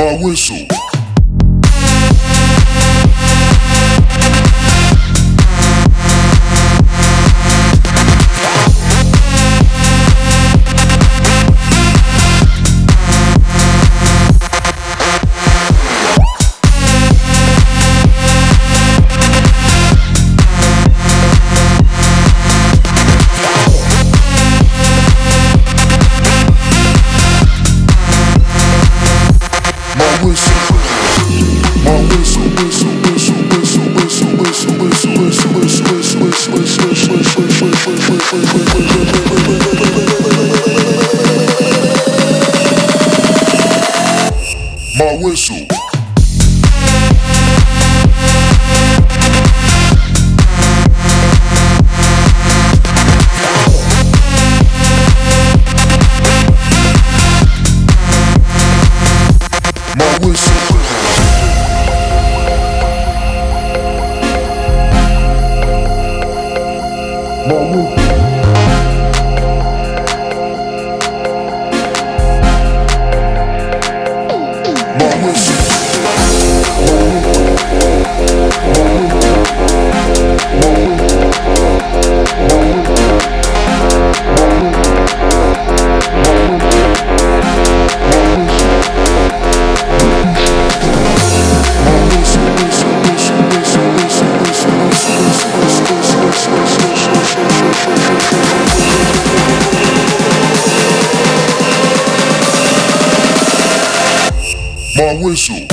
my whistle. My whistle. My whistle.